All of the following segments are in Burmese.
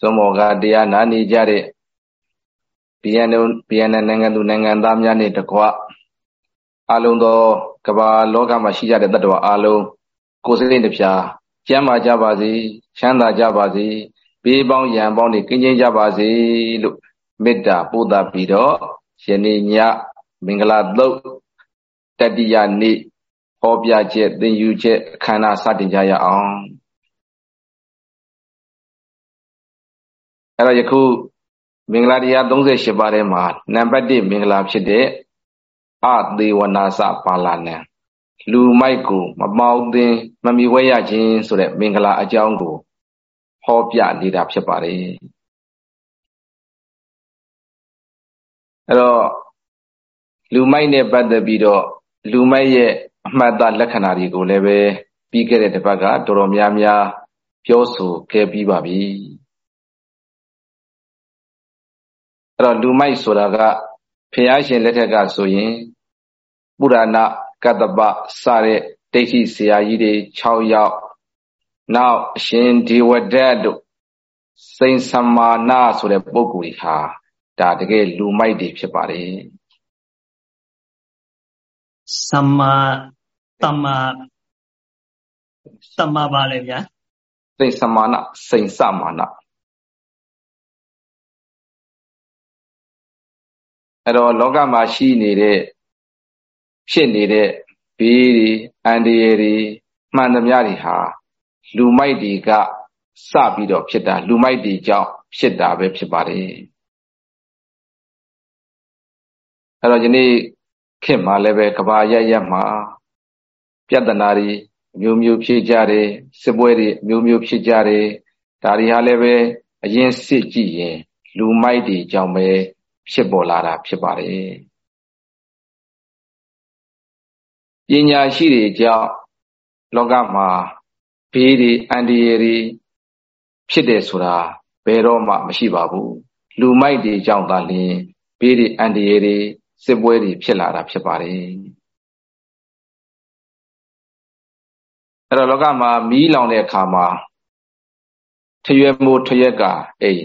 ဇွန်မောကတရားနာနေကြတဲ့ BNN BNN နိုင်ငံသူနိုင်ငံသားများနဲ့တကွအလုံးသောကမ္ဘာလောကမှာရှိကြတဲ့တ attva အလုံးကိုယ်စိတ်နှပြကျမ်းမာကြပါစေချမ်းသာကြပါစေဘေးပေါင်းရန်ပေါင်းတွေကင်းကျင်းကြပါစေလို့မေတ္တာပို့သပြီးတော့ယနေ့ညမင်္ဂလာသုတ်တတိယနေ့ဟောပြချက်သင်ယူချက်အခမ်းအနားစတင်ကြရအောင် အဲ့တော့ယခုမင်္ဂလာတရား38ပါးထဲမှာနံပါတ်1မင်္ဂလာဖြစ်တဲ့အသေးဝနာစပါဠနံလူမိုက်ကိုမပေါင်းသင်မမီဝဲရခြင်းဆိုတဲ့မင်္ဂလာအကြောင်းကိုဟောပြနေတာဖြစ်ပါတယ်အဲ့တော့လူမိုက်နဲ့ပတ်သက်ပြီးတော့လူမိုက်ရဲ့အမှတ်အသားလက္ခဏာတွေကိုလည်းပဲပြီးခဲ့တဲ့တစ်ပတ်ကတော်တော်များများပြောဆိုခဲ့ပြီးပါပြီ အဲ့တော့လူမိုက်ဆိုတာကဖျားရှင်လက်ထက်ကဆိုရင်ပုရဏကတ္တပစတဲ့ဒိဋ္ဌိဆရာကြီးတွေ6ယောက်နောက်အရှင်ဒီဝဒတ်တို့စိန်သမာနာဆိုတဲ့ပုဂ္ဂိုလ်ကြီးဟာဒါတကယ်လူမိုက်တွေဖြစ်ပါတယ်သမ္မာသမ္မာသမ္မာပါလေဗျာစိန်သမာနာစိန်သမာနာ အဲ့တော့လောကမှာရှိနေတဲ့ဖြစ်နေတဲ့ဘေးတွေအန္တရာယ်တွေမှန်သမျှတွေဟာလူမိုက်တွေကစပြီးတော့ဖြစ်တာလူမိုက်တွေကြောင့်ဖြစ်တာပဲဖြစ်ပါတယ်အဲ့တော့ယနေ့ခေတ်မှာလည်းပဲကဘာရရမှာပြဿနာတွေမျိုးမျိုးဖြစ်ကြတယ်စစ်ပွဲတွေမျိုးမျိုးဖြစ်ကြတယ်ဒါတွေဟာလည်းပဲအရင်စစ်ကြည့်ရင် လူမိုက်တွေကြောင့်ပဲ ဖြစ်ပေါ်လာတာဖြစ်ပါတယ်ပညာရှိတွေကြောင့်လောကမှာဘေးတွေအန္တရာယ်တွေဖြစ်တယ်ဆိုတာဘယ်တော့မှမရှိပါဘူးလူမိုက်တွေကြောင့်သာလျှင်ဘေးတွေအန္တရာယ်တွေစစ်ပွဲတွေဖြစ်လာတာဖြစ်ပါတယ်အဲ့တော့လောကမှာမီးလောင်တဲ့အခါမှာထရွယ်မိုးထရွက်ကအိမ်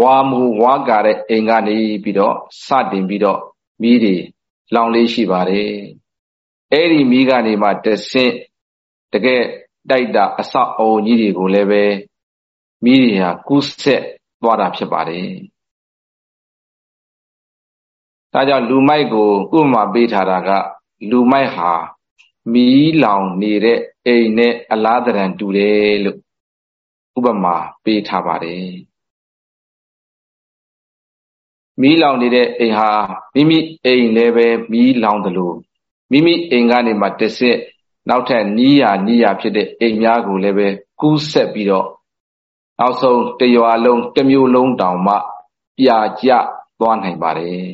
ဝါမူဝါကာတဲ့အိမ်ကနေပြီးတော့စတင်ပြီးတော့မီးတွေလောင်လေးရှိပါတယ်အဲ့ဒီမီးကနေမှတဆင့်တကယ်တိုက်တာအဆောက်အုံကြီးတွေကိုလည်းပဲမီးတွေဟာကူးဆက်သွားတာဖြစ်ပါတယ်ဒါကြောင့်လူမိုက်ကိုဥပမာပေးထားတာက လူမိုက်ဟာမီးလောင်နေတဲ့အိမ်နဲ့အလားတရံတူတယ်လို့ဥပမာပေးထားပါတယ် မီးလောင်နေတဲ့အိမ်ဟာမိမိအိမ်လည်းပဲမီးလောင်တယ်လို့မိမိအိမ်ကနေမှတစ်စစ်နောက်ထပ်နီးရနီးရဖြစ်တဲ့အိမ်များကိုလည်းပဲကူးဆက်ပြီးတော့နောက်ဆုံးတရွာလုံးတစ်မျိုးလုံးတောင်မှပြာကျသွားနိုင်ပါတယ်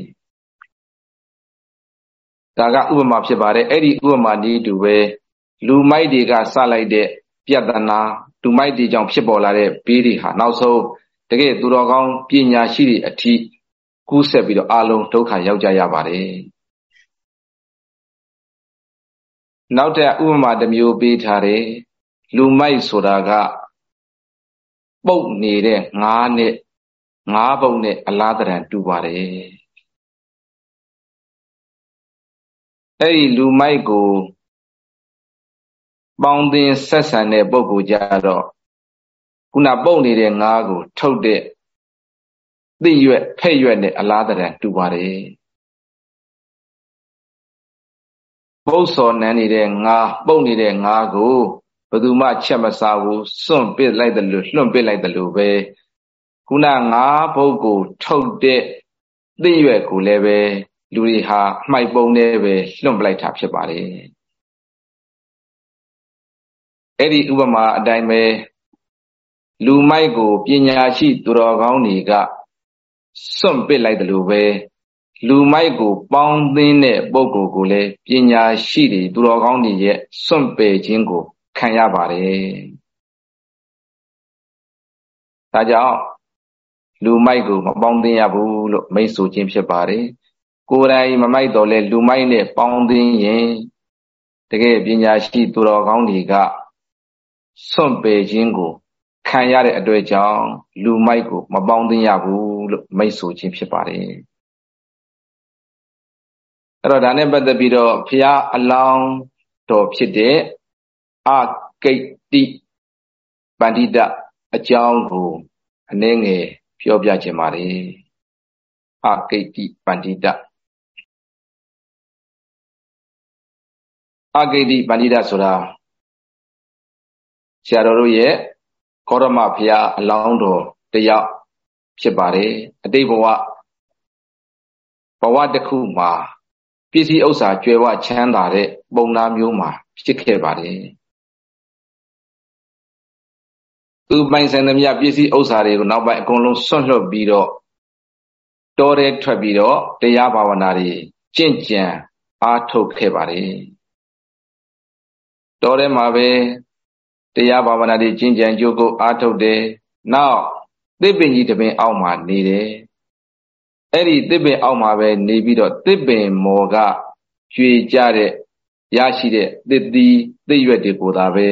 ဒါကဥပမာဖြစ်ပါတယ်အဲ့ဒီဥပမာနည်းတူပဲလူမိုက်တွေကစလိုက်တဲ့ပြဿနာလူမိုက်တွေကြောင့်ဖြစ်ပေါ်လာတဲ့ဘေးတွေဟာနောက်ဆုံးတကယ်သူတော်ကောင်းပညာရှိတွေအထိ ကူးဆက်ပြီးတော့အလုံးဒုက္ခရောက်ကြရပါတယ်နောက်ထပ်ဥပမာတစ်မျိုးပေးထားတယ်လူမိုက်ဆိုတာကပုတ်နေတဲ့ငါးနဲ့ငါးပုံနဲ့အလားတရံတူပါတယ်အဲ့ဒီလူမိုက်ကိုပေါင်းသင်ဆက်ဆံတဲ့ပုံကိုကြတော့ခုနပုတ်နေတဲ့ငါးကို ထုတ်တဲ့ သိရွက်ဖဲ့ရွက်နဲ့အလားတရံတူပါတယ်ပုတ်စော်နန်းနေတဲ့ငါပုတ်နေတဲ့ငါကိုဘယ်သူမှချက်မစားဘူးစွန့်ပစ်လိုက်တယ်လို့လွှင့်ပစ်လိုက်တယ်လို့ပဲခုနငါဘုတ်ကိုထုတ်တဲ့သိရွက်ကိုလည်းပဲလူတွေဟာမှိုက်ပုံနဲ့ပဲလွှင့်ပလိုက်တာဖြစ်ပါတယ်အဲ့ဒီဥပမာအတိုင်းပဲလူမိုက်ကိုပညာရှိသူတော်ကောင်းတွေက စွန့်ပစ်လိုက်တယ်လို့ပဲလူမိုက်ကို ပေါင်းသင်းတဲ့ပုဂ္ဂိုလ်ကိုလည်းပညာရှိတွေသူတော်ကောင်းတွေရဲ့စွန့်ပယ်ခြင်းကို ခံရပါတယ်။ဒါကြောင့်လူမိုက်ကိုမပေါင်းသင်းရဘူးလို့မိတ်ဆိုခြင်းဖြစ်ပါတယ်။ကိုယ်တိုင်မမိုက်တော့လဲလူမိုက်နဲ့ပေါင်းသင်းရင်တကယ်ပညာရှိသူတော်ကောင်းတွေကစွန့်ပယ်ခြင်းကို ခခံရတဲ့အတွက်ကြောင့်လူမိုက်ကိုမပေါင်းသင်းရဘူးလို့မိတ်ဆိုခြင်းဖြစ်ပါတယ်အဲ့တော့ဒါနဲ့ပတ်သက်ပြီးတော့ဖះအလောင်းတော်ဖြစ်တဲ့အကိတ္တိပန္တိတအကြောင်းကိုအနည်းငယ်ပြောပြခြင်းပါတယ်အကိတ္တိပန္တိတအကိတ္တိပန္တိတဆိုတာဆရာတော်တို့ရဲ့ ကောရမဘုရားအလောင်းတော်တယောက်ဖြစ်ပါတယ်အတိတ်ဘဝဘဝတစ်ခုမှာပစ္စည်းဥစ္စာကြွယ်ဝချမ်းသာတဲ့ပုံနာမျိုးမှာဖြစ်ခဲ့ပါတယ်သူပိုင်ဆိုင်သမျှပစ္စည်းဥစ္စာတွေကိုနောက်ပိုင်းအကုန်လုံးဆွန့်လွတ်ပြီးတော့တောထဲထွက်ပြီးတော့တရားဘာဝနာတွေကျင့်ကြံအားထုတ်ခဲ့ပါတယ်တောထဲမှာပဲ တရားဘာဝနာတွေကျင့်ကြံကြိုးကိုအားထုတ်တယ်နောက်သစ်ပင်ကြီးတစ်ပင်အောက်မှာနေတယ်အဲ့ဒီသစ်ပင်အောက်မှာပဲနေပြီးတော့သစ်ပင်မော်ကကျွေကြတဲ့ရရှိတဲ့သစ်သီးသစ်ရွက်တွေကိုသာပဲ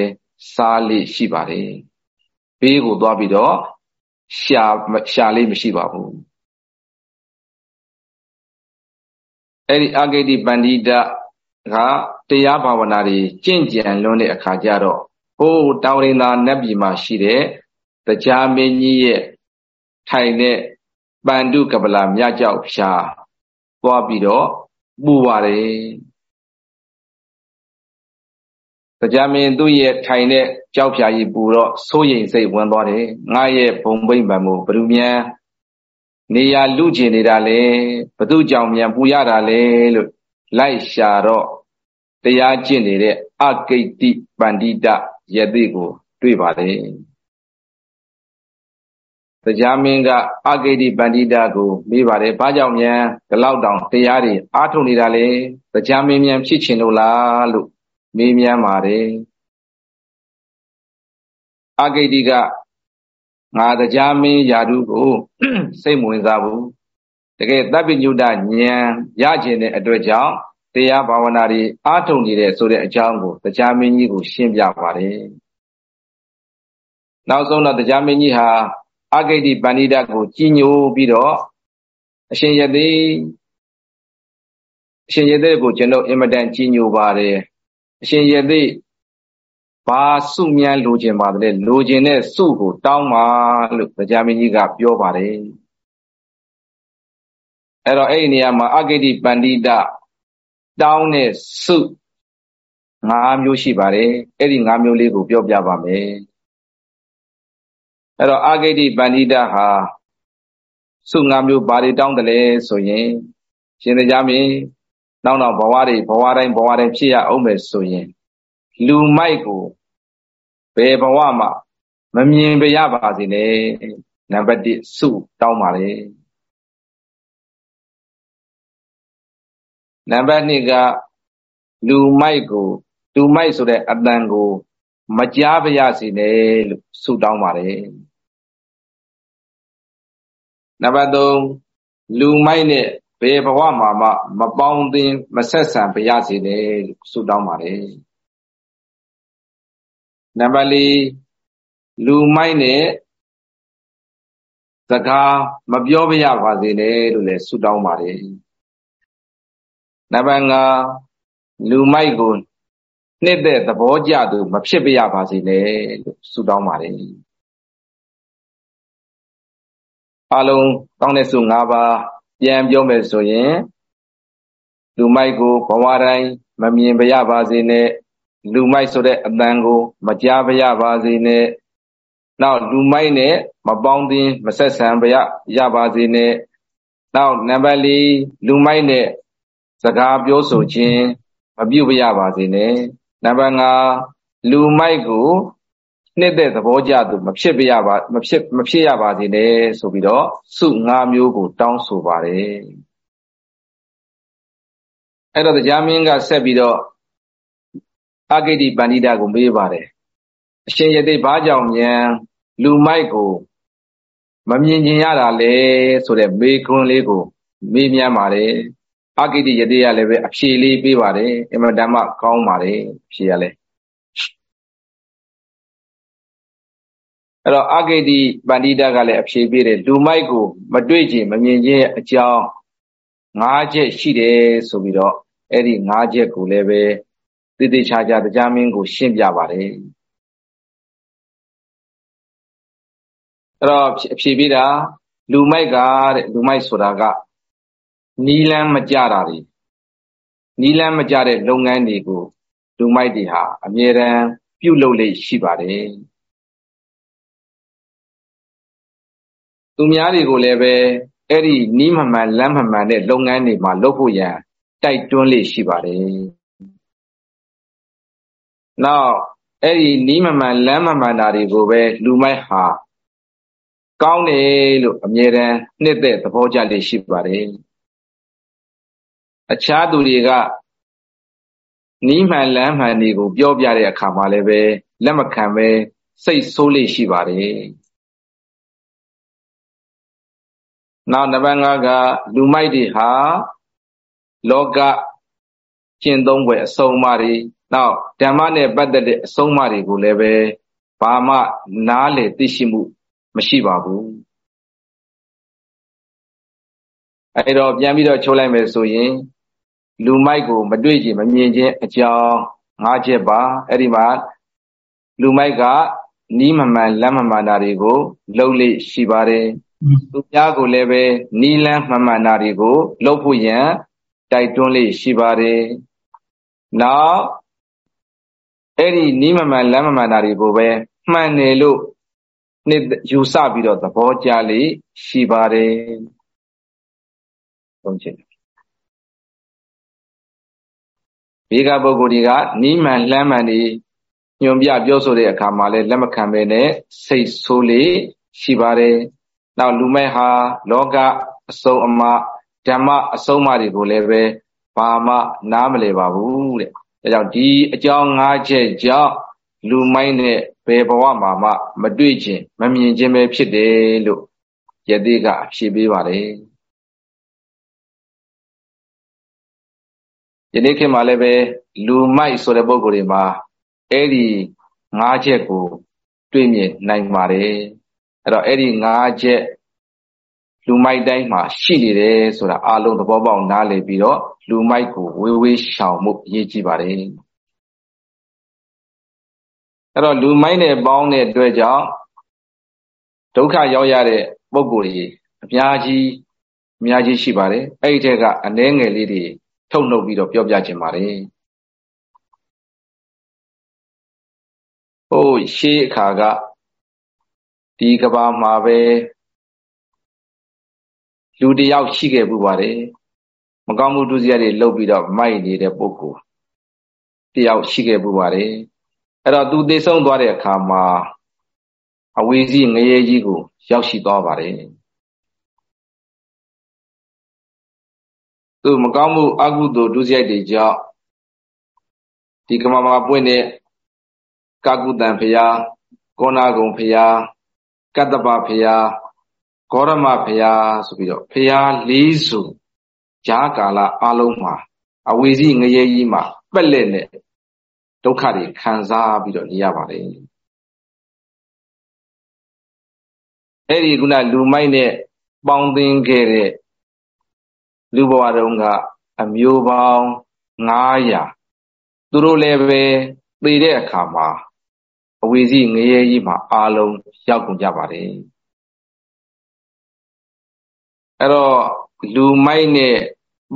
စားလိရှိပါတယ်ဘေးကိုသွားပြီးတော့ရှာရှာလေးမရှိပါဘူးအဲ့ဒီအာဂိတိပန္တိတကတရားဘာဝနာတွေကျင့်ကြံလွန်းတဲ့အခါကျတော့ ဟိုးတောင်ရင်သာနတ်ပြည်မှာရှိတဲ့တရားမင်းကြီးရဲ့ထိုင်တဲ့ပန္တုကပလာမြကြောက်ဖြာသွားပြီးတော့ပူပါတယ်တရားမင်းသူ့ရဲ့ထိုင်တဲ့ကြောက်ဖြာကြီးပူတော့စိုးရိမ်စိတ်ဝင်သွားတယ်ငါရဲ့ဘုံဘိမ့်ပံမှုဘ누구မြန်နေရလူကျင်နေတာလေဘသူကြောင့်မြန်ပူရတာလေလို့လိုက်ရှာတော့တရားကျင့်နေတဲ့အကိတ္တိပန္တိတ ယသိကိုတွေ့ပါတယ်တရားမင်းကအဂိတိပန္တိတာကိုမေးပါတယ်ဘာကြောင့်မြန်ဒီလောက်တောင်တရားတွေအားထုတ်နေတာလေတရားမင်းမြန်ဖြစ်ချင်လို့လားလို့မေးမြန်းပါတယ်အဂိတိကငါတရားမင်းယာတုကိုစိတ်ဝင်စားဘူးတကယ်တပ်ပိညုတဉာဏ်ရကျင်တဲ့အတွက်ကြောင့် တရားဘာဝနာတွေအားထုတ်နေတဲ့ဆိုတဲ့အကြောင်းကိုတရားမင်းကြီးကိုရှင်းပြပါတယ်နောက်ဆုံးတော့တရားမင်းကြီးဟာအဂိတိပဏိဒကိုကြီးညိုပြီးတော့အရှင်ယသိအရှင်ယသိကိုကျွန်တော်အင်မတန်ကြီးညိုပါတယ်အရှင်ယသိဘာစုမြန်လိုချင်ပါတယ်လိုချင်တဲ့စုကိုတောင်းပါလို့တရားမင်းကြီးကပြောပါတယ်အဲ့တော့အဲ့ဒီနေရာမှာအဂိတိပန္တိတ တောင်းတဲ့စု၅မျိုးရှိပါတယ်အဲ့ဒီ၅မျိုးလေးကိုပြောပြပါမယ်အဲ့တော့အာဂိတိပန္တိတဟာစု၅မျိုးဘာတွေတောင်းတယ်လဲဆိုရင်ရှင်တရားမင်းနောက်နောက်ဘဝတွေဘဝတိုင်းဘဝတိုင်းဖြစ်ရအောင်မယ်ဆိုရင်လူမိုက်ကိုဘယ်ဘဝမှာမမြင်ပြရပါစေနဲ့နံပါတ်1စုတောင်းပါလေ နံပါတ်2ကလူမိုက်ကိုလူမိုက်ဆိုတဲ့အတန်ကို မကြားပါရစေနဲ့လို့ဆုတောင်းပါတယ်နံပါတ်3လူမိုက်နဲ့ဘယ်ဘဝမှာမှ မပေါင်းသင်းမဆက်ဆံပါရစေနဲ့လို့ဆုတောင်းပါတယ်နံပါတ်4လူမိုက်နဲ့စကားမပြောပါရပါစေနဲ့လို့လည်းဆုတောင်းပါတယ် နံပါတ်5လူမိုက်ကိုနှစ်သက်သဘောကျသူမဖြစ်ပြရပါစေနဲ့လို့ဆုတောင်းပါတယ်အလုံးတောင်းတဲ့စု၅ပါးပြန်ပြောမယ်ဆိုရင်လူမိုက်ကိုဘဝတိုင်းမမြင်ပြရပါစေနဲ့လူမိုက်ဆိုတဲ့အတန်ကို မကြားပြရပါစေနဲ့နောက်လူမိုက်နဲ့မပေါင်းသင်းမဆက်ဆံပြရပါစေနဲ့နောက်နံပါတ်၄လူမိုက်နဲ့ စကားပြောဆိုခြင်းမပြုတ်ပြရပါစေနဲ့နံပါတ်5လူမိုက်ကိုနှစ်သက်သဘောကျသူမဖြစ်ပြရပါမဖြစ်မဖြစ်ရပါစေနဲ့ဆိုပြီးတော့စု၅မျိုးကို တောင်းဆိုပါတယ်အဲ့တော့တရားမင်းကဆက်ပြီးတော့အဂိတိပန္နိတာကိုမေးပါတယ်အရှင်ယသိဘာကြောင့်ဉာဏ်လူမိုက်ကိုမမြင်ကျင်ရတာလဲဆိုတဲ့မေးခွန်းလေးကိုမေးမြန်းပါတယ် အဂိတိယတိကလည်းပဲအဖြေလေးပေးပါတယ်အမှန်တမ်းကောင်းပါတယ်ဖြေရလဲအဲ့တော့အဂိတိပန္တိတကလည်းအဖြေပေးတယ်လူမိုက်ကိုမတွေ့ခြင်းမမြင်ခြင်းအကြောင်း၅ချက်ရှိတယ်ဆိုပြီးတော့အဲ့ဒီ၅ချက်ကိုလည်းပဲတည်တည်ချာချာတရားမင်းကို ရှင်းပြပါတယ်အဲ့တော့အဖြေပေးတာလူမိုက်ကတဲ့လူမိုက်ဆိုတာက နီလန်းမကြတာတွေနီလန်းမကြတဲ့လုပ်ငန်းတွေကိုလူမိုက်တွေဟာအမြဲတမ်းပြုလုပ်လေ့ရှိပါတယ်သူများတွေကိုလည်းပဲအဲ့ဒီနီးမမှန်လမ်းမမှန်တဲ့လုပ်ငန်းတွေမှာလုပ်ဖို့ရန်တိုက်တွန်းလေ့ရှိပါတယ်နောက်အဲ့ဒီနီးမမှန်လမ်းမမှန်တာတွေကိုပဲလူမိုက်ဟာကောင်းတယ်လို့အမြဲတမ်းနှစ်သက်သဘောကျလေ့ရှိပါတယ် အခြားသူတွေကနီးမှန်လမ်းမှန်တွေကိုပြောပြတဲ့အခါမှာလည်းပဲလက်မခံပဲစိတ်ဆိုးလေ့ရှိပါတယ်နောက်နံပါတ်5ကလူမိုက်တွေဟာလောကကျင့်သုံးပွဲအဆုံးအမတွေနောက်ဓမ္မနဲ့ပတ်သက်တဲ့အဆုံးအမတွေကိုလည်းပဲဘာမှနားလေသိရှိမှု မရှိပါဘူးအဲတော့ပြန်ပြီးတော့ချုပ်လိုက်မယ်ဆိုရင် လူမိုက်ကို မတွေ့ခြင်းမမြင်ခြင်းအကြောင်း၅ချက်ပါအဲ့ဒီမှာလူမိုက်ကနီးမမှန်လက်မမှန်တာတွေကိုလှုပ်လေရှိပါတယ်သူများကိုလည်းပဲနီးလန်းမမှန်တာတွေကိုလှုပ်ဖို့ရန်တိုက်တွန်းလေရှိပါတယ်နောက်အဲ့ဒီနီးမမှန်လမ်းမမှန်တာတွေကိုပဲမှန်တယ်လို့နှစ်ယူဆပြီးတော့သဘောကျလေရှိပါတယ်သုံးချက် ဘေကပုဂ္ဂိုလ်တွေကနီးမှန်လှမ်းမှန်နေညွန်ပြပြောဆိုတဲ့အခါမှာလည်းလက်မခံဘဲနဲ့စိတ်ဆိုးလေရှိပါတယ်။နောက်လူမဲ့ဟာလောကအစုံအမဓမ္မအဆုံးအမတွေကိုလည်းပဲဘာမှနားမလည်ပါဘူးတဲ့။ဒါကြောင့်ဒီအကြောင်း၅ချက်ကြောင့်လူမိုင်းနဲ့ဘယ်ဘဝမှာမှ မတွေ့ခြင်းမမြင်ခြင်းပဲဖြစ်တယ်လို့ယတိကအဖြေပေးပါတ ယ်။ယနေ့ခေတ်မှာလည်းပဲလူမိုက်ဆိုတဲ့ပုံကိုယ်တွေမှာအဲ့ဒီ၅ချက်ကို တွေ့မြင်နိုင်ပါတယ်အဲ့တော့အဲ့ဒီ၅ချက်လူမိုက်တိုင်းမှာရှိနေတယ်ဆိုတာအလုံးသဘောပေါက်နားလည်ပြီးတော့လူမိုက်ကိုဝေးဝေးရှောင်မှုအရေးကြီးပါတယ်အဲ့တော့လူမိုက်နဲ့ပေါင်းတဲ့အတွက်ကြောင့်ဒုက္ခရောက်ရတဲ့ပုံကိုယ်ကြီးအများကြီးအများကြီးရှိပါတယ်အဲ့ဒီထက်ကအနှဲငယ်လေးတွေ ထုတ်နှုတ်ပြီးတော့ပြောပြခြင်းပါတယ်ဟိုရှေးအခါကဒီကဘာမှာပဲလူတယောက်ရှိခဲ့ပူပါတယ်မကောင်းမှုဒုစရိုက်တွေလုပ်ပြီးတော့မိုက်နေတဲ့ပုဂ္ဂိုလ်တယောက်ရှိခဲ့ပူပါတယ်အဲ့တော့သူသိဆုံးသွားတဲ့အခါမှာအဝေးကြီးငရေကြီးကို ရောက်ရှိသွားပါတယ် သူမကောင်းမှုအကုသိုလ်ဒုစရိုက်တွေကြောင့်ဒီကမ္ဘာမှာပွင့်တဲ့ကာကုတံဖရာကောနာကုံဖရာကတ္တပဖရာဂေါရမဖရာဆိုပြီးတော့ဖရာလေးစုဂျားကာလအလုံးမှာအဝေစီငရေကြီးမှာပက်လက်နဲ့ဒုက္ခတွေခံစားပြီးတော့နေရပါတယ်အဲ့ဒီခုနလူမိုက်နဲ့ပေါင်းသင်းခဲ့တဲ့ လူဘဝတုန်းကအမျိုးပေါင်း900သူတို့လည်းပဲသိတဲ့အခါမှာအဝေစီငရဲကြီးမှာအာလုံးရောက်ကုန်ကြပါတယ်အဲ့တော့လူမိုက်နဲ့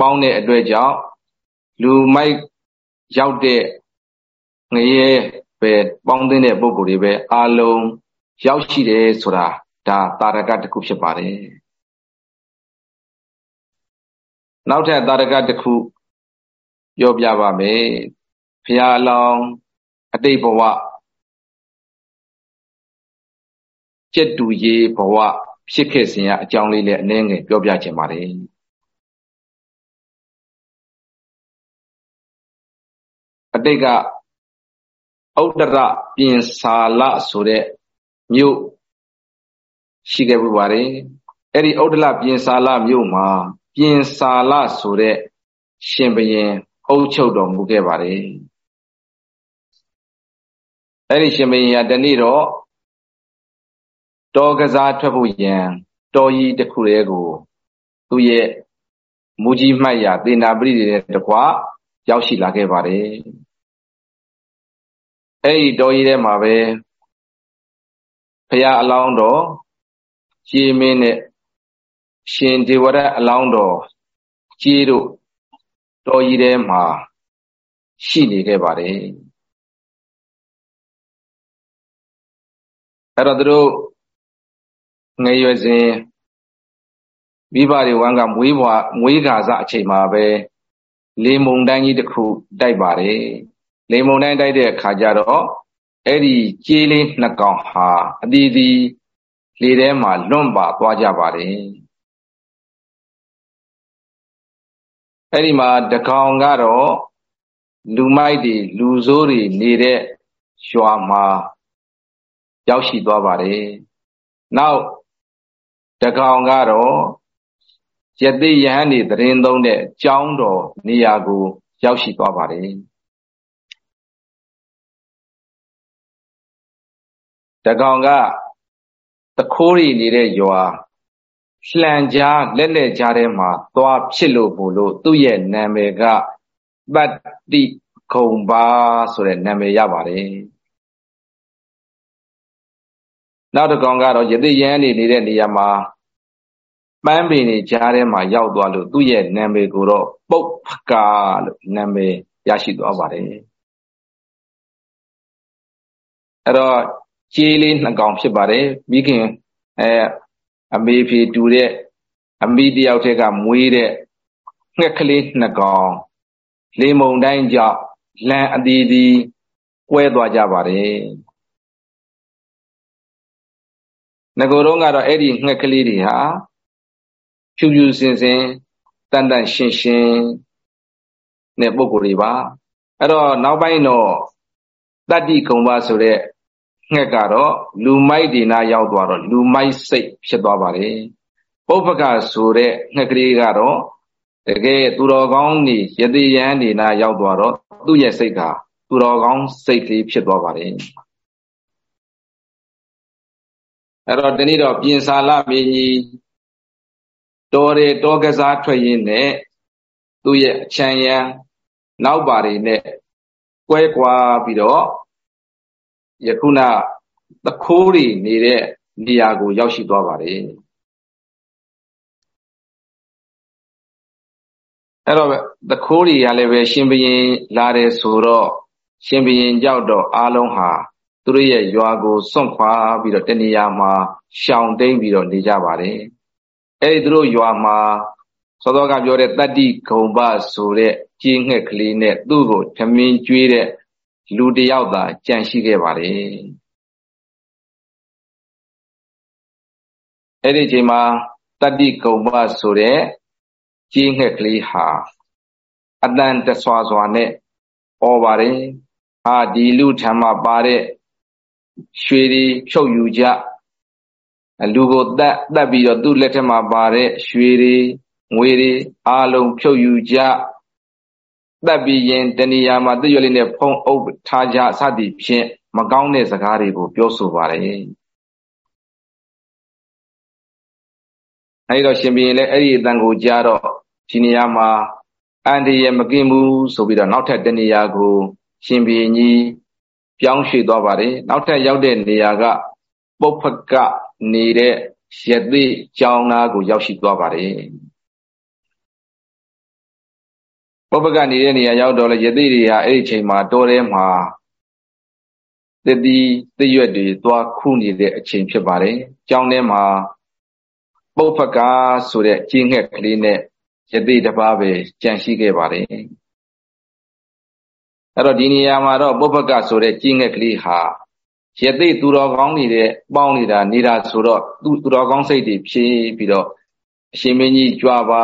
ပေါင်းတဲ့အတွက်ကြောင့်လူမိုက်ရောက်တဲ့ငရဲပဲပေါင်းတဲ့ပုံကိုယ်တွေပဲအာလုံးရောက်ရှိတယ်ဆိုတာဒါတာရကတစ်ခုဖြစ်ပါတယ် နောက်ထပ်တာရကတစ်ခုပြောပြပါမယ်ဘုရားအလောင်းအတိတ်ဘဝကျက်တူရေးဘဝဖြစ်ခဲ့စဉ်ကအကြောင်းလေးလည်းအနည်းငယ်ပြောပြချင်ပါတယ်အတိတ်ကဥဒ္ဒရပြင်စာလဆိုတဲ့မြို့ရှိခဲ့ပူပါတယ်အဲ့ဒီဥဒ္ဒလပြင်စာလမြို့မှာ ပြင်စာလဆိုတဲ့ရှင်ဘရင်အုပ်ချုပ်တော်မူခဲ့ပါတယ်အဲ့ဒီရှင်ဘရင်ကတနေ့တော့တောကစားထွက်ဖို့ရန်တောကြီးတစ်ခုတည်းကိုသူ့ရဲ့မူကြီးမှတ်ရာသေနာပရိတွေနဲ့တကွရောက်ရှိလာခဲ့ပါတယ်အဲ့ဒီတောကြီးထဲမှာပဲဖရာအလောင်းတော်ကြည်မင်းနဲ့ ရှင်ဒေဝရအလောင်းတော်ကြီးတို့တောကြီးထဲမှာရှိနေခဲ့ပါတယ်အဲ့တော့သူတို့ငယ်ရွယ်စဉ်မိဘတွေဝမ်းကမွေးဘွားမွေးကာစအချိန်မှာပဲလေမုန်တိုင်းကြီးတစ်ခုတိုက်ပါတယ်လေမုန်တိုင်းတိုက်တဲ့အခါကျတော့အဲ့ဒီကြေးလေးနှစ်ကောင်ဟာအတီးတီးလေထဲမှာလွန့်ပါသွားကြပါတယ် အဲ့ဒီမှာတကောင်ကတော့လူမိုက်တွေလူဆိုးတွေနေတဲ့ရွာမှာရောက်ရှိသွားပါတယ်နောက်တကောင်ကတော့ယသိယဟန်နေသတင်းသုံးတဲ့ကျောင်းတော်နေရာကို ရောက်ရှိသွားပါတယ်တကောင်ကတခိုးရီနေတဲ့ရွာ လှန်ကြားလက်လက်ကြားထဲမှာသွားဖြစ်လို့ပို့လို့သူ့ရဲ့နာမည်ကပတ္တိခုံပါဆိုတဲ့နာမည်ရပါတယ်နောက်တစ်ကောင်ကတော့ယသိယဟန်နေနေတဲ့နေရာမှာပန်းပင်တွေကြားထဲမှာရောက်သွားလို့သူ့ရဲ့နာမည်ကိုတော့ပုတ်ဖကာလို့နာမည်ရရှိသွားပါတယ်အဲ့တော့ကြေးလေးနှစ်ကောင်ဖြစ်ပါတယ်မိခင်အဲ အမေဖေတူတဲ့အမိတယောက်တည်းကမွေးတဲ့ငှက်ကလေးနှစ်ကောင်လေမုံတိုင်းကြောင့်လမ်းအတီးတီးကွဲသွားကြပါတယ်ငကိုယ်တော့ကတော့အဲ့ဒီငှက်ကလေးတွေဟာဖြူဖြူစင်စင်တန်တန်ရှင်းရှင်းနဲ့ပုံကိုယ်တွေပါအဲ့တော့နောက်ပိုင်းတော့တတ္တိကုံပါဆိုတဲ့ ငှက်ကတော့လူမိုက်ဒီနာရောက်သွားတော့လူမိုက်စိတ်ဖြစ်သွားပါတယ်ပုပ္ပကဆိုတဲ့ငှက်ကလေးကတော့တကယ်သူတော်ကောင်းနေယတိယန်းနေနာရောက်သွားတော့သူ့ရဲ့စိတ်ကသူတော်ကောင်းစိတ်ကလေးဖြစ်သွားပါတယ်အဲ့တော့ဒီနေ့တော့ပြင်စာလမင်းကြီးတော်တယ်တောကစားထွက်ရင်းနဲ့သူ့ရဲ့အချမ်းရန်နောက်ပါတွေနဲ့ကွဲကွာပြီးတော့ ယခုနသခိုးတွေနေတဲ့နေရာကို ရောက်ရှိသွားပါတယ်အဲ့တော့သခိုးတွေကလည်းပဲရှင်ဘရင်လာတယ်ဆိုတော့ရှင်ဘရင်ကြောက်တော့အားလုံးဟာသူတို့ရဲ့ရွာကိုစွန့်ခွာပြီးတော့တနေရာမှာရှောင်တိန်ပြီးတော့နေကြပါတယ်အဲ့ဒီသူတို့ရွာမှာစောစောကပြောတဲ့တတ္တိဂုံပဆိုတဲ့ကြီးငှက်ကလေးနဲ့သူ့ကိုထမင်းကျွေးတဲ့ လူတယောက်သာကြံရှိခဲ့ပါတယ်အဲ့ဒီချိန်မှာတတ္တိဂုံပဆိုတဲ့ကြီးငှက်ကလေးဟာအတန်တဆွာဆွာနဲ့ဩပါတယ်ဟာဒီလူထံမှာပါတဲ့ရွှေတွေဖြုတ်ယူကြလူကိုတတ်တတ်ပြီးတော့သူ့လက်ထက်မှာပါတဲ့ရွှေတွေငွေတွေအားလုံးဖြုတ်ယူကြ တတ်ပြီးရင်တဏှာမှာတရွလေးနဲ့ဖုံးအုပ်ထားကြစသည်ဖြင့်မကောင်းတဲ့စကားတွေကိုပြောဆိုပါတယ်အဲဒီတော့ရှင်ဘုရင်လည်းအဲ့ဒီအတန်ကိုကြားတော့ဒီနေရာမှာအန္တရာယ်မကင်းဘူးဆိုပြီးတော့နောက်ထပ်တနေရာကိုရှင်ဘုရင်ကြီးပြောင်းရွှေ့သွားပါတယ်နောက်ထပ်ရောက်တဲ့နေရာကပုပ္ပကနေတဲ့ရသိကျောင်းသားကိုရောက်ရှိသွားပါတယ် ပုပ္ပကနေတဲ့နေရာရောက်တော့လေယသိတွေဟာအဲ့ဒီချိန်မှာတောထဲမှာတတိတရွက်တွေသွားခုနေတဲ့အချိန်ဖြစ်ပါတယ်ကျောင်းထဲမှာပုပ္ပကဆိုတဲ့ကြီးငှက်ကလေးနဲ့ယသိတစ်ပါးပဲကြံရှိခဲ့ပါတယ်အဲ့တော့ဒီနေရာမှာတော့ပုပ္ပကဆိုတဲ့ကြီးငှက်ကလေးဟာရသိသူတော်ကောင်းနေတဲ့ပေါင်းနေတာနေတာဆိုတော့သူသူတော်ကောင်းစိတ်တွေဖြည့်ပြီးတော့အရှင်မင်းကြီးကြွားပါ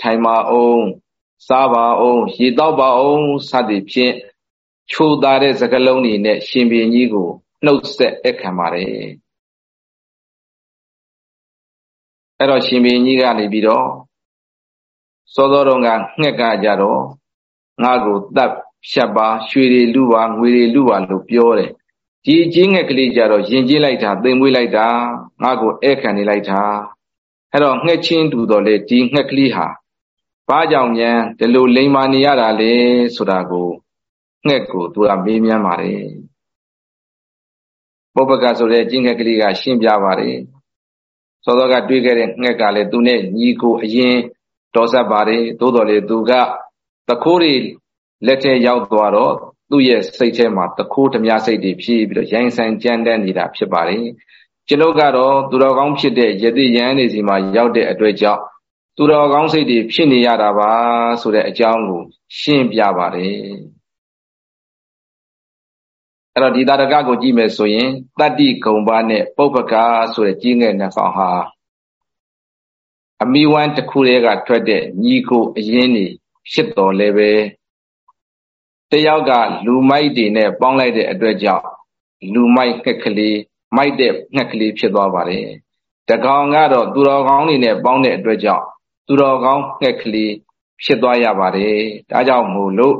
ထိုင်ပါအောင် စားပါအောင်ရေတောက်ပါအောင်စသည်ဖြင့်ချိုးသားတဲ့စကလုံးတွေနဲ့ရှင်ဘင်းကြီးကိုနှုတ်ဆက်အခမ်းပါတယ်အဲ့တော့ရှင်ဘင်းကြီးကနေပြီးတော့စောစောတုန်းကငှက်ကကြတော့ငါ့ကိုတတ်ဖြတ်ပါရွှေတွေလူပါငွေတွေလူပါလို့ပြောတယ်ဒီကြီးငှက်ကလေးကြတော့ယင်ကြီးလိုက်တာသိမ်မွေးလိုက်တာငါ့ကိုဧခံနေလိုက်တာအဲ့တော့ငှက်ချင်းတူတော့လေဒီငှက်ကလေးဟာ ဘာကြောင့်ညာဒီလိုလိမ်မာနေရတာလေဆိုတာကိုငှက်ကိုသူကမေးမြန်းပါတယ်ပုပ္ပကဆိုတဲ့ကြီးငှက်ကလေးကရှင်းပြပါတယ်စောစောကတွေးခဲ့တဲ့ငှက်ကလည်းသူနဲ့ညီကိုအရင်တော်ဆက်ပါတယ်သို့တော်လေသူကတခိုးတွေလက်ထဲရောက်သွားတော့သူ့ရဲ့စိတ်ထဲမှာတခိုးဓမြစိတ်တွေဖြည့်ပြီးတော့ရိုင်းဆိုင်ကြမ်းတမ်းနေတာဖြစ်ပါတယ်ကျွန်ုပ်ကတော့သူတော်ကောင်းဖြစ်တဲ့ယတိယန်းနေစီမှာရောက်တဲ့အတွက်ကြောင့် သူတော်ကောင်းစိတ်တွေဖြစ်နေရတာပါဆိုတဲ့အကြောင်းကိုရှင်းပြပါတယ်အဲ့တော့ဒီတာရကကိုကြည့်မယ်ဆိုရင်တတ္တိဂုံပါနဲ့ပုပ္ပကဆိုတဲ့ကြီးငယ်နှစ်ကောင်ဟာအမိဝမ်းတစ်ခုတည်းကထွက်တဲ့ညီကိုအရင်နေဖြစ်တော်လဲပဲတယောက်ကလူမိုက်တွေနဲ့ပေါင်းလိုက်တဲ့အတွက်ကြောင့်လူမိုက်ငှက်ကလေးမိုက်တဲ့ငှက်ကလေးဖြစ်သွားပါတယ်တကောင်ကတော့သူတော်ကောင်းတွေနဲ့ပေါင်းတဲ့အတွက်ကြောင့် သူတော်ကောင်းငှက်ကလေးဖြစ်သွားရပါတယ်ဒါကြောင့်မို့လို့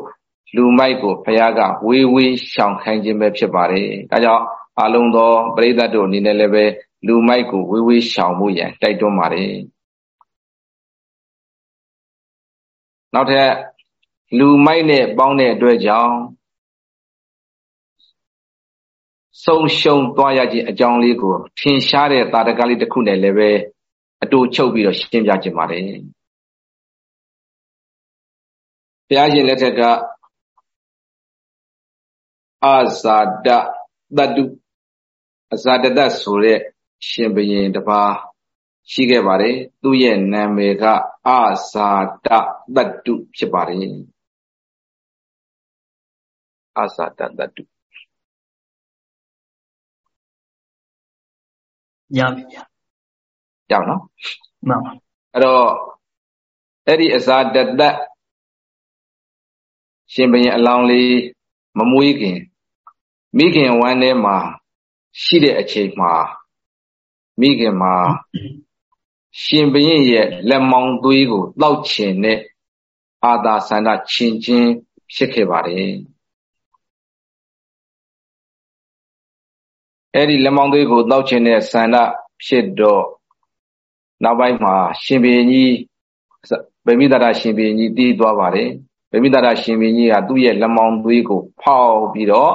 လူမိုက်ကိုဘုရားကဝေးဝေးရှောင်ခိုင်းခြင်းပဲဖြစ်ပါတယ်ဒါကြောင့်အလုံးသောပရိသတ်တို့အနေနဲ့လည်းပဲလူမိုက်ကိုဝေးဝေးရှောင်မှုရန်တိုက်တွန်းပါတယ်နောက်ထပ်လူမိုက်နဲ့ပေါင်းတဲ့အတွက်ကြောင့်ဆုံးရှုံးသွားရခြင်းအကြောင်းလေးကိုထင်ရှားတဲ့တာတကလေးတစ်ခုနဲ့လည်းပဲ အတူချုပ်ပြီးတော့ရှင်းပြခြင်းပါတယ်ဘုရားရှင်လက်ထက်ကအာဇာတတတုအဇာတတဆိုတဲ့ရှင်ဘုရင်တစ်ပါးရှိခဲ့ပါတယ်သူ့ရဲ့နာမည်ကအာဇာတတတုဖြစ်ပါတယ်အာဇာတတတုရပြီဗျာ ရအောင်နော်မှန်ပါအဲ့တော့အဲ့ဒီအဇာတတရှင်ဘုရင်အလောင်းလေးမမွေးခင်မိခင်ဝမ်းထဲမှာရှိတဲ့အချိန်မှာမိခင်မှာရှင်ဘုရင်ရဲ့လက်မောင်းသွေးကိုတောက်ချင်တဲ့အာသာဆန္ဒချင်းချင်းဖြစ်ခဲ့ပါတယ်အဲ့ဒီလက်မောင်းသွေးကိုတောက်ချင်တဲ့ဆန္ဒဖြစ်တော့ နောက်ပိုင်းမှာရှင်ဘုရင်ကြီးဗိမိတာရရှင်ဘုရင်ကြီးတည်သွားပါတယ်ဗိမိတာရရှင်ဘုရင်ကြီးကသူ့ရဲ့လက်မောင်းသွေးကိုဖောက်ပြီးတော့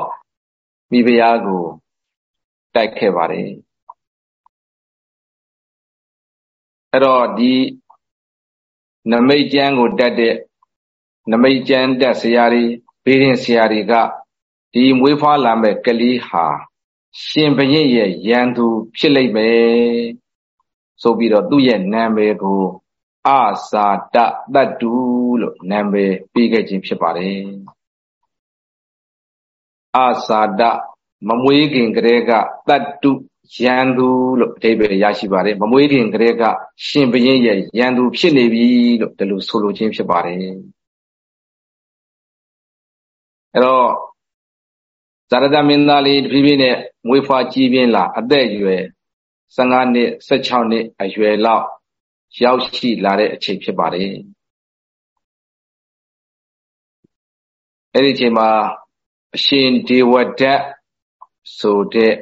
မိဖုရားကိုတိုက်ခဲ့ပါတယ်အဲ့တော့ဒီနမိတ်ကျမ်းကိုတက်တဲ့နမိတ်ကျမ်းတက်ဆရာတွေဘေးရင်ဆရာတွေကဒီမွေးဖွားလာမဲ့ကလေးဟာရှင်ဘရင်ရဲ့ရန်သူဖြစ်လိမ့်မယ် ဆိုပြီးတော့သူ့ရဲ့နာမည်ကိုအာစာတတတ္တုလို့နာမည်ပေးခဲ့ခြင်းဖြစ်ပါတယ်အာစာတမမွေးခင်ကလေးကတတ္တုရန်သူလို့အဓိပ္ပာယ်ရရှိပါတယ်မမွေးခင်ကလေးကရှင်ဘရင်ရဲ့ရန်သူဖြစ်နေပြီလို့ဒီလိုဆိုလိုခြင်းဖြစ်ပါတယ်အဲ့တော့ဇာရတမင်းသားလေးတဖြည်းဖြည်းနဲ့မွေးဖွားကြီးပြင်းလာအသက်အရွယ် 15နှစ်16နှစ်အရွယ်လောက်ရောက်ရှိလာတဲ့အချိန်ဖြစ်ပါတယ်အဲ့ဒီအချိန်မှာအရှင်ဒေဝဒတ်ဆိုတဲ့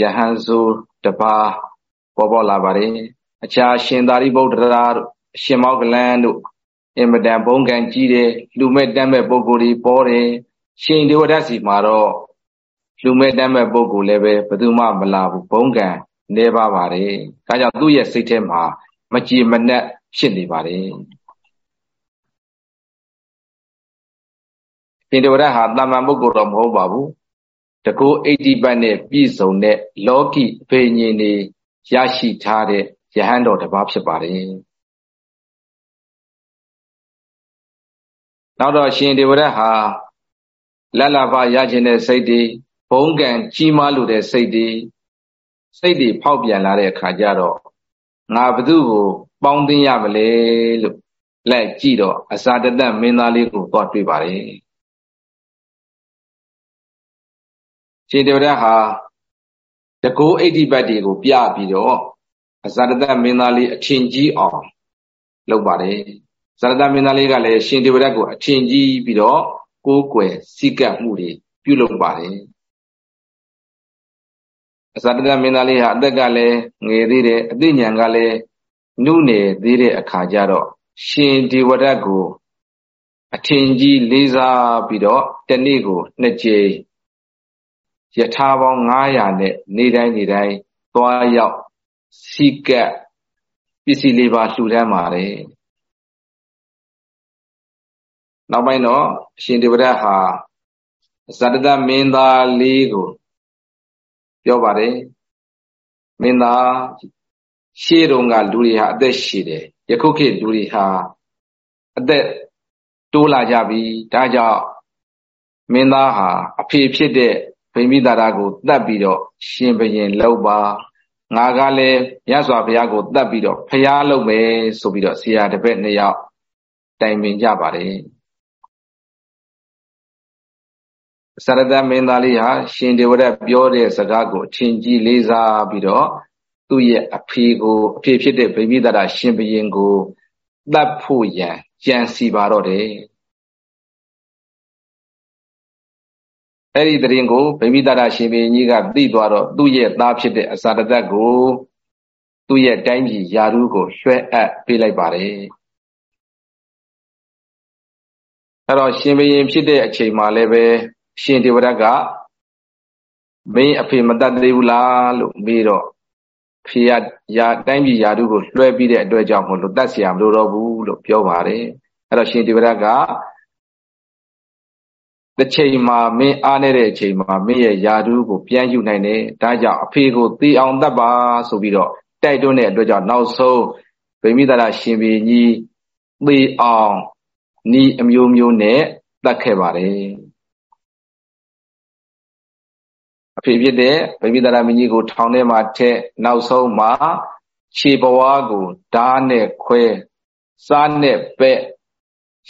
ယဟန်ဆိုတပါးပေါ်ပေါ်လာပါတယ်အခြားရှင်သာရိပုတ္တရာတို့အရှင်မောကလန်တို့အင်မတန်ဘုံကံကြီးတယ်လူမဲ့တမ်းမဲ့ပုဂ္ဂိုလ်တွေပေါ်တယ်ရှင်ဒေဝဒတ်စီမှာတော့လူမဲ့တမ်းမဲ့ပုဂ္ဂိုလ်လည်းပဲဘယ်သူမှမလာဘူးဘုံကံ နေပါပါတယ်ဒါကြောင့်သူ့ရဲ့စိတ်ထဲမှာမကြည်မနှက်ဖြစ်နေပါတယ်ရှင်ဒေဝဒတ်ဟာတာမန်ပုဂ္ဂိုလ်တော့မဟုတ်ပါဘူးတကူ80ပတ်နဲ့ပြည့်စုံတဲ့လောကီအဖေညင်တွေရရှိထားတဲ့ယဟန်တော်တစ်ပါးဖြစ်ပါတယ်နောက်တော့ရှင်ဒေဝရဟာလလဘရခြင်းတဲ့စိတ်တွေဘုံကံကြီးမားလို့တဲ့စိတ်တွေ စိတ်တွေဖောက်ပြန်လာတဲ့အခါကျတော့ငါဘသူ့ကိုပေါင်းသိရမလဲလို့လက်ကြည့်တော့အစာတသက်မင်းသားလေးကိုသွားတွေ့ပါတယ်ခြေတဝရဟာတကူအိဋ္ဌိပတ်တွေကိုပြပြီးတော့အဇာတတမင်းသားလေးအထင်ကြီးအောင်လုပ်ပါတယ်ဇာတတမင်းသားလေးကလည်းရှင်တေဝရကိုအထင်ကြီးပြီးတော့ကိုးကွယ်စိကပ်မှုတွေပြုလုပ်ပါတယ် အဇာတတမင်းသားလေးဟာအသက်ကလည်းငယ်သေးတယ်အသိဉာဏ်ကလည်းနုနယ်သေးတဲ့အခါကျတော့ရှင်ဒေဝရတ်ကိုအထင်ကြီးလေးစားပြီးတော့တနေ့ကိုနှစ်ကြိမ်ယထာပေါင်း900နဲ့နေ့တိုင်းနေ့တိုင်းသွားရောက်စီကပ်ပစ္စည်းလေးပါလှူဒန်းပါတယ်နောက်ပိုင်းတော့အရှင်ဒေဝရတ်ဟာဇတတမင်းသားလေးကို ပြောပါတယ်မင်းသားရှေးတုန်းကလူတွေဟာအသက်ရှည်တယ်ယခုခေတ်လူတွေဟာအသက်တိုးလာကြပြီဒါကြောင့်မင်းသားဟာအဖေဖြစ်တဲ့ဗိမိတာရကိုတတ်ပြီးတော့ရှင်ဘရင်လောက်ပါငါကလည်းမြတ်စွာဘုရားကိုတတ်ပြီးတော့ဖျားလုပ်မယ်ဆိုပြီးတော့ဆရာတစ်ပည့်နှစ်ယောက်တိုင်ပင်ကြပါတယ် စရတမင်းသားလေးဟာရှင်ဒေဝရတ်ပြောတဲ့စကားကိုအချင်းကြီးလေးစားပြီးတော့သူ့ရဲ့အဖေကိုအဖေဖြစ်တဲ့ဗိမိတာရရှင်ဘရင်ကိုတတ်ဖို့ရန်ကြံစီပါတော့တယ်အဲ့ဒီတရင်ကိုဗိမိတာရရှင်ဘရင်ကြီးကသိသွားတော့သူ့ရဲ့သားဖြစ်တဲ့အစာတသက်ကိုသူ့ရဲ့တိုင်းပြည်ယာရုကိုလွှဲအပ်ပေးလိုက်ပါတယ်အဲ့တော့ရှင်ဘရင်ဖြစ်တဲ့အချိန်မှာလည်းပဲ ရှင်ဒေဝရတ်ကမင်းအဖေမတတ်သေးဘူးလားလို့မေးတော့ဖေရရာတိုင်းပြည်ယာတုကိုလွှဲပြီးတဲ့အတွက်ကြောင့်မို့လို့တတ်เสียမလို့တော့ဘူးလို့ပြောပါတယ်အဲ့တော့ရှင်ဒေဝရတ်ကတစ်ချိန်မှာမင်းအားနေတဲ့အချိန်မှာမင်းရဲ့ယာတုကိုပြန်ယူနိုင်တယ်ဒါကြောင့်အဖေကိုသေအောင်တတ်ပါဆိုပြီးတော့တိုက်တွန်းတဲ့အတွက်ကြောင့်နောက်ဆုံးဗိမိတာရရှင်ဘီကြီးသေအောင်ဤအမျိုးမျိုးနဲ့တတ်ခဲ့ပါတယ် ဖေဖြစ်တဲ့ဗိမိတာရမင်းကြီးကို ထောင်ထဲမှာထက်နောက်ဆုံးမှာခြေဘဝကိုဓားနဲ့ခွဲစားနဲ့ပဲ့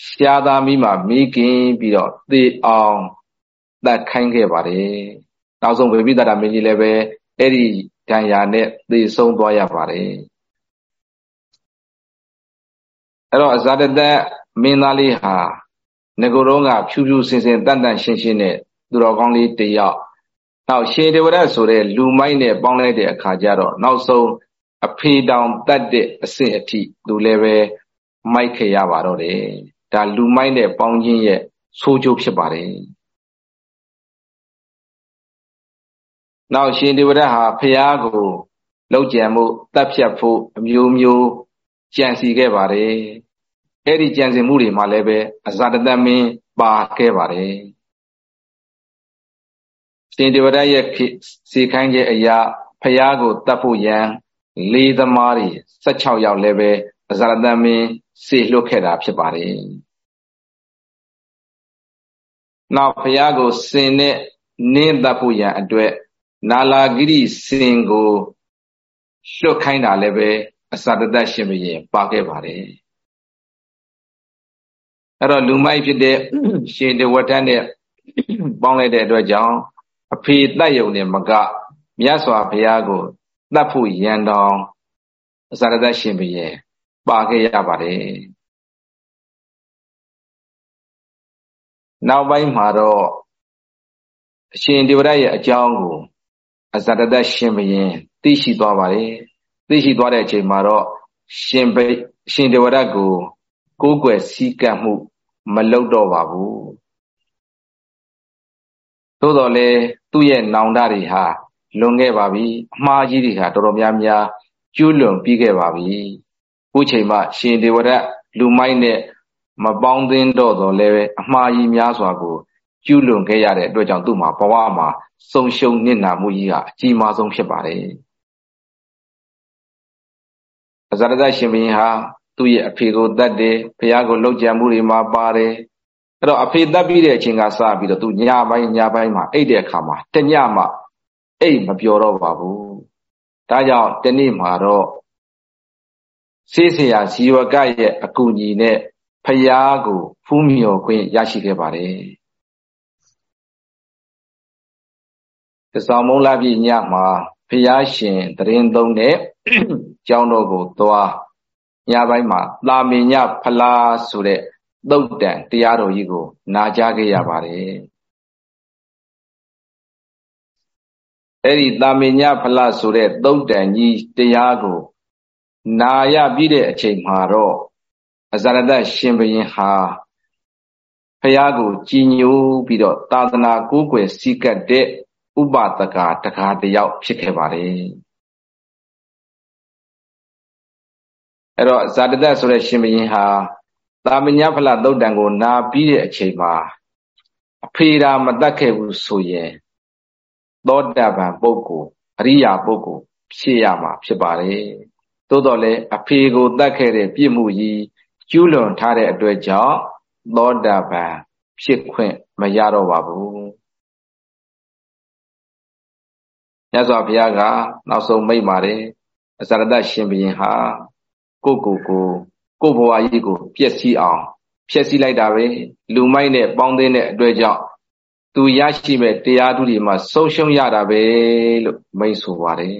ရှားသားမိမှာမိခင်ပြီးတော့သေအောင်တတ်ခိုင်းခဲ့ပါတယ်နောက်ဆုံးဗိမိတာရမင်းကြီးလည်းပဲအဲ့ဒီဒဏ်ရာနဲ့သေဆုံးသွားရပါတယ်အဲ့တော့အဇာတတမင်းသားလေးဟာငကိုယ်တော့ကဖြူဖြူစင်စင်တန်တန်ရှင်းရှင်းနဲ့သူတော်ကောင်းလေးတယောက် နောက်ရှင်ဒေဝရဆိုတဲ့လူမိုက်နဲ့ပေါင်းလိုက်တဲ့အခါကျတော့နောက်ဆုံးအဖေတောင်တတ်တဲ့အဆင့်အထိသူလည်းပဲမိုက်ခဲ့ရပါတော့တယ်ဒါလူမိုက်နဲ့ပေါင်းခြင်းရဲ့ဆိုးကျိုးဖြစ်ပါတယ်နောက်ရှင်ဒေဝရဟာဖះကိုလောက်ကြံမှုတပ်ဖြတ်ဖို့အမျိုးမျိုးကြံစီခဲ့ပါတယ်အဲ့ဒီကြံစင်မှုတွေမှာလည်းပဲအဇာတတမင်းပါခဲ့ပါတယ် ရှင်ဒေဝရရဲ့စီခိုင်းခြင်းအရာဖျားကိုတတ်ဖို့ရန်လေးသမားတွေ16ယောက်လည်းပဲအဇာတမင်းစေလွတ်ခဲ့တာဖြစ်ပါတယ်နောက်ဖျားကိုစင်နဲ့နင်းတတ်ဖို့ရန်အတွက်နာလာဂိရိစင်ကိုလွတ်ခိုင်းတာလည်းပဲအစတတရှင်ဘုရင်ပါခဲ့ပါတယ်အဲ့တော့လူမိုက်ဖြစ်တဲ့ရှင်တဝတ္တနဲ့ပေါင်းလိုက်တဲ့အတွက်ကြောင့် အဖေတတ်ယုံနဲ့မကမြတ်စွာဘုရားကိုတတ်ဖို့ရန်တောင်အစရတရှင်ဘုရင်ပါခဲ့ရပါတယ်နောက်ပိုင်းမှာတော့အရှင်ဒေဝရရဲ့အကြောင်းကိုအစရတရှင်ဘုရင်သိရှိသွားပါတယ်သိရှိသွားတဲ့အချိန်မှာတော့ရှင်ဘရှင်ဒေဝရကိုကိုးကွယ်စည်းကပ်မှု မလုပ်တော့ပါဘူး သို့တော်လည်းသူ့ရဲ့နောင်တတွေဟာလွန်ခဲ့ပါပြီအမှားကြီးတွေဟာတော်တော်များများကျူးလွန်ပြီးခဲ့ပါပြီခုချိန်မှရှင်ဒေဝရလူမိုက်နဲ့မပေါင်းသင်းတော့တော့လည်းအမှားကြီးများစွာကိုကျူးလွန်ခဲ့ရတဲ့အတွက်ကြောင့်သူ့မှာဘဝမှာဆုံးရှုံးနစ်နာမှုကြီးဟာအကြီးမားဆုံးဖြစ်ပါတယ်အဇရဒရှင်ဘုရင်ဟာသူ့ရဲ့အဖေကိုတတ်တယ်ဘုရားကိုလှုပ်ကြံမှုတွေမှာပါတယ် အဲ့တော့အဖေတတ်ပြီးတဲ့အချိန်ကစပြီးတော့သူညပိုင်းညပိုင်းမှာအိတ်တဲ့အခါမှာတညမှအိတ်မပြောတော့ပါဘူးဒါကြောင့်တနေ့မှာတော့စေးစရာဇီဝကရဲ့အကူအညီနဲ့ဖျားကိုဖူးမြော်ခွင့်ရရှိခဲ့ပါတယ်တစောင်းမုံလာပြည့်ညမှာဖျားရှင်တရင်သုံးတဲ့ကျောင်းတော်ကိုသွားညပိုင်းမှာသာမင်ညဖလားဆိုတဲ့ သုတ်တန်တရားတော်ကြီးကိုနာကြားခဲ့ရပါတယ်အဲ့ဒီတာမညဖလဆိုတဲ့သုတ်တန်ကြီးတရားကိုနာရပြီးတဲ့အချိန်မှာတော့အဇရတရှင်ဘရင်ဟာဖះကိုကြည်ညိုပြီးတော့သာသနာကိုးကွယ်စည်းကပ်တဲ့ဥပဒကာတကားတယောက်ဖြစ်ခဲ့ပါတယ်အဲ့တော့ဇာတတဆိုတဲ့ရှင်ဘရင်ဟာ သာမညဖလသုတ်တံကိုနာပြီးတဲ့အချိန်မှာအဖေရာမတတ်ခဲ့ဘူးဆိုရင်သောတာပန်ပုဂ္ဂိုလ်အရိယာပုဂ္ဂိုလ်ဖြစ်ရမှာဖြစ်ပါတယ်သို့တော်လည်းအဖေကိုတတ်ခဲ့တဲ့ပြစ်မှုကြီးကျူးလွန်ထားတဲ့အတွက်ကြောင့်သောတာပန်ဖြစ်ခွင့်မရတော့ပါဘူးမြတ်စွာဘုရားကနောက်ဆုံးမိတ်ပါတယ်အစရတရှင်ဘုရင်ဟာကိုကိုကို ကိုဘဝကြီးကိုပျက်စီးအောင်ဖျက်ဆီးလိုက်တာပဲလူမိုက်နဲ့ပေါင်းသင်းတဲ့အတွက်ကြောင့်သူရရှိမဲ့တရားသူတွေမှာဆုံးရှုံးရတာပဲလို့မိတ်ဆိုပါတယ်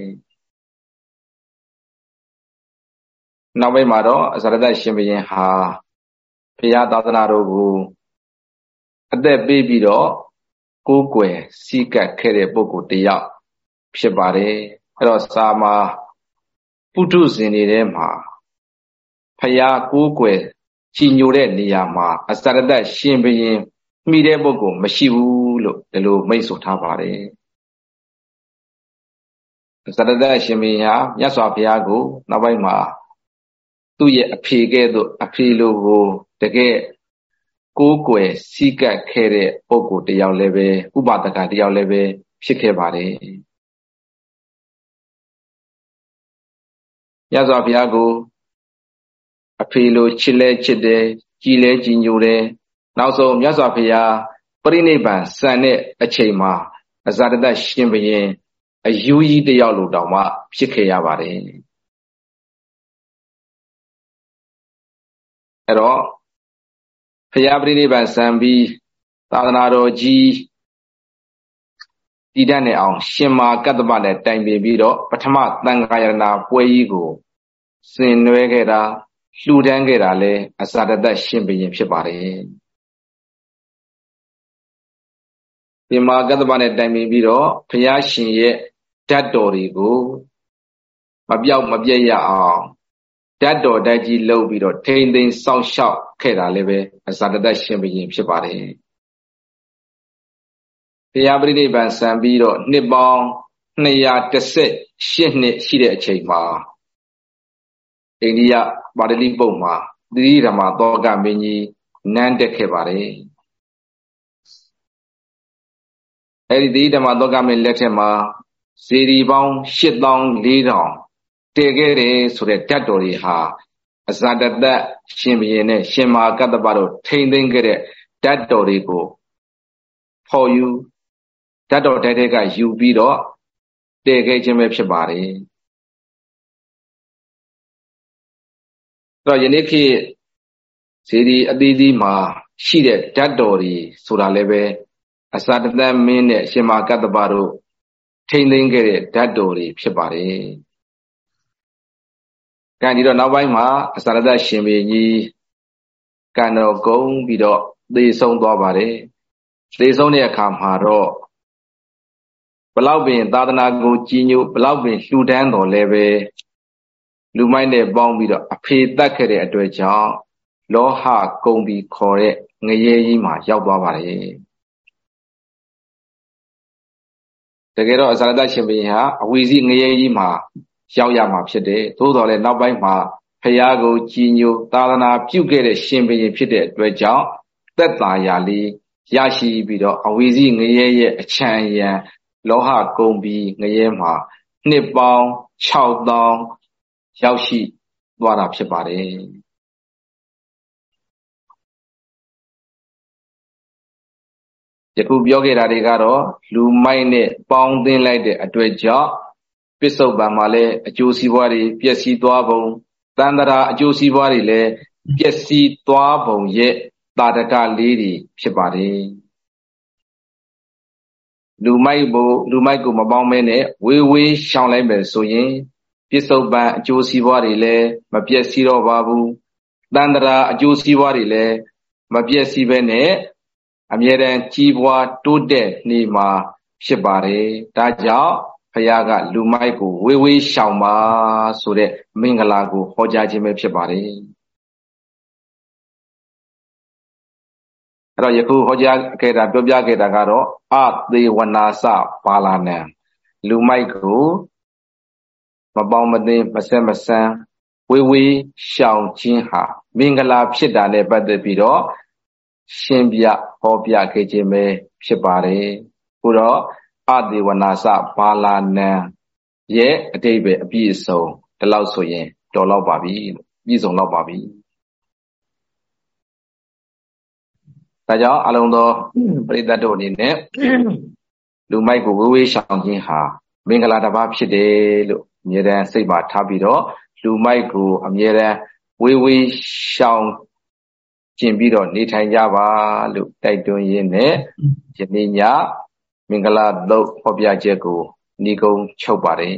နောက်ပိုင်းမှာတော့အစရတရှင်ဘုရင်ဟာဘုရားသာသနာတော်ကိုအသက်ပေးပြီးတော့ကိုးကွယ်စီးကပ်ခဲ့တဲ့ပုဂ္ဂိုလ်တယောက်ဖြစ်ပါတယ်အဲ့တော့စာမှာပုထုဇဉ်တွေထဲမှာ ဖရာကိုးကွယ်ချီညိုတဲ့နေရာမှာအစရတရှင်ဘရင်မိတဲ့ပုဂ္ဂိုလ်မရှိဘူးလို့ဒီလိုမိတ်ဆိုထားပါတယ်အစရတရှင်ဘရင်ဟာမြတ်စွာဘုရားကိုနောက်ပိုင်းမှာသူ့ရဲ့အဖေကဲ့သို့အဖေလိုကိုတကယ်ကိုးကွယ်စီးကပ်ခဲ့တဲ့ပုဂ္ဂိုလ်တယောက်လည်းပဲဥပဒကတယောက်လည်းပဲဖြစ်ခဲ့ပါတယ်မြတ်စွာဘုရားကို အဖေလိုချစ်လဲချစ်တယ်ကြည်လဲကြည်ညိုတယ်နောက်ဆုံးမြတ်စွာဘုရားပြိဋိဘံစံတဲ့အချိန်မှာအဇာတတရှင်ဘုရင်အယူကြီးတယောက်လိုတောင်မှဖြစ်ခဲ့ရပါတယ်အဲ့တော့ဘုရားပြိဋိဘံစံပြီးသာသနာတော်ကြီးတည်တတ်နေအောင်ရှင်မာကတ္တပနဲ့တိုင်ပင်ပြီးတော့ပထမသံဃာယနာပွဲကြီးကိုဆင်နွှဲခဲ့တာ လှူဒန်းခဲ့တာလဲအစာတသက်ရှင်ဘရင်ဖြစ်ပါတယ်ဒီမှာကတ္တပနဲ့တိုင်ပင်ပြီးတော့ဘုရားရှင်ရဲ့ဓာတ်တော်တွေကိုမပြောက်မပြည့်ရအောင်ဓာတ်တော်တိုက်ကြီးလှုပ်ပြီးတော့ထိမ့်သိမ်းစောင့်ရှောက်ခဲ့တာလည်းပဲအစာတသက်ရှင်ဘရင်ဖြစ်ပါတယ်ဘုရားပြိဋိဘံစံပြီးတော့နှစ်ပေါင်း218နှစ်ရှိတဲ့အချိန်မှာ အိန္ဒိယပါဠိပုတ်မှာသတိဓမ္မသောကမင်းကြီးနန်းတက်ခဲ့ပါတယ်အဲ့ဒီသတိဓမ္မသောကမင်းလက်ထက်မှာဇေဒီပေါင်း8400တည်ခဲ့တယ်ဆိုတဲ့ဓာတ်တော်တွေဟာအဇာတတရှင်ဘုရင်နဲ့ရှင်မာကတ္တပတို့ထိမ့်သိမ့်ခဲ့တဲ့ဓာတ်တော်တွေကိုဖော်ယူဓာတ်တော်တိုက်တဲ့ကယူပြီးတော့တည်ခဲ့ခြင်းပဲဖြစ်ပါတယ် တော့ယနေ့ခေတ်ဇေဒီအသီးသီးမှာရှိတဲ့ဓာတ်တော်တွေဆိုတာလည်းပဲအစာတသက်မင်းနဲ့ရှင်မာကတ္တပတို့ထိမ့်သိမ်းခဲ့တဲ့ဓာတ်တော်တွေဖြစ်ပါတယ်။ကံဒီတော့နောက်ပိုင်းမှာအစာတသက်ရှင်ဘီကြီးကံတော်ကုန်းပြီးတော့သေဆုံးသွားပါတယ်။သေဆုံးတဲ့အခါမှာတော့ဘလောက်ပင်သာသနာကိုကြီးညိုဘလောက်ပင်လှူဒန်းတော်လဲပဲ လူမိုက်နဲ့ပေါင်းပြီးတော့အဖေတတ်ခဲ့တဲ့အတွက်ကြောင့်လောဟကုံပြီးခေါ်တဲ့ငရဲကြီးမှာရောက်သွားပါတယ်တကယ်တော့အစရတရှင်ဘုရင်ဟာအဝီစီငရဲကြီးမှာရောက်ရမှာဖြစ်တယ်သို့တော်လည်းနောက်ပိုင်းမှာဖះကိုကြည်ညိုသာသနာပြုခဲ့တဲ့ရှင်ဘုရင်ဖြစ်တဲ့အတွက်ကြောင့်သက်သာရာလေးရရှိပြီးတော့အဝီစီငရဲရဲ့အချမ်းရံလောဟကုံပြီးငရဲမှာနှစ်ပေါင်း6000 ရောက်ရှိသွားတာဖြစ်ပါတယ်ယခုပြောခဲ့တာတွေကတော့လူမိုက်နဲ့ပေါင်းသင်းလိုက်တဲ့အတွက်ကြောင့်ပစ္စုပန်မှာလည်းအကျိုးစီးပွားတွေပျက်စီးသွားပုံတန်တရာအကျိုးစီးပွားတွေလည်းပျက်စီးသွားပုံရဲ့တာတကလေးတွေဖြစ်ပါတယ်လူမိုက်ကိုလူမိုက်ကိုမပေါင်းမဲနဲ့ဝေးဝေးရှောင်လိုက်မယ်ဆိုရင် ပြစ္ဆုတ်ပံအကျိုးစီးပွားတွေလည်းမပြည့်စည်တော့ပါဘူးတန်တရာအကျိုးစီးပွားတွေလည်းမပြည့်စည်ပဲနဲ့အမြဲတမ်းကြီးပွားတိုးတက်နေမှာဖြစ်ပါတယ်ဒါကြောင့်ဖះကလူမိုက်ကိုဝေးဝေးရှောင်ပါဆိုတဲ့မင်္ဂလာကိုဟောကြားခြင်းပဲဖြစ်ပါတယ်အဲ့တော့ယခုဟောကြားခဲ့တာပြောပြခဲ့တာကတော့အသေးဝနာစပါလာနံလူမိုက်ကို မပေါင်းမသိမဆက်မဆန်းဝေးဝေးရှောင်ခြင်းဟာမင်္ဂလာဖြစ်တာနဲ့ပတ်သက်ပြီးတော့ရှင်းပြဟောပြခဲ့ခြင်းပဲဖြစ်ပါတယ်ဘုတော့အသေးဝနာစပါလာနံရဲ့အတိတ်ပဲအပြည့်အစုံဒီလောက်ဆိုရင်တော်တော့ပါပြီပြည့်စုံတော့ပါပြီဒါကြောင့်အလုံးသောပရိသတ်တို့အနေနဲ့လူမိုက်ကိုဝေးဝေးရှောင်ခြင်းဟာမင်္ဂလာတစ်ပါးဖြစ်တယ်လို့ အမြဲတမ်းစိတ်ပါထားပြီးတော့လူမိုက်ကိုအမြဲတမ်းဝေးဝေးရှောင်ကျင်ပြီးတော့နေထိုင်ကြပါလို့တိုက်တွန်းရင်းနဲ့ယနေ့ညမင်္ဂလာသုတ်ဟောပြချက်ကိုဏီကုံချုပ်ပါတယ်